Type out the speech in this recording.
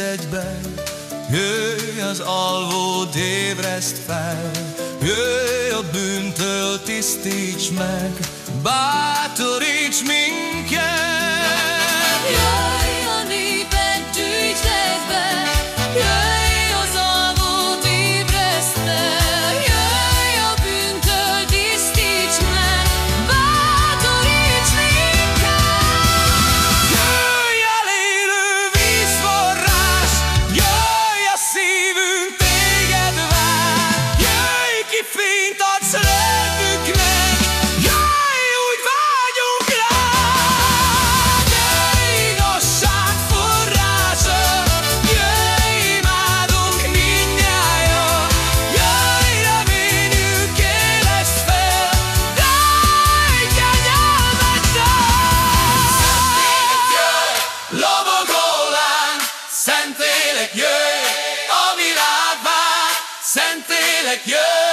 mindegyben, jöjj az alvó ébreszt fel, jöjj a bűntől tisztíts meg, bátoríts minket. Szentlélek, jöjj, a világ vár, Szentlélek, jöjj!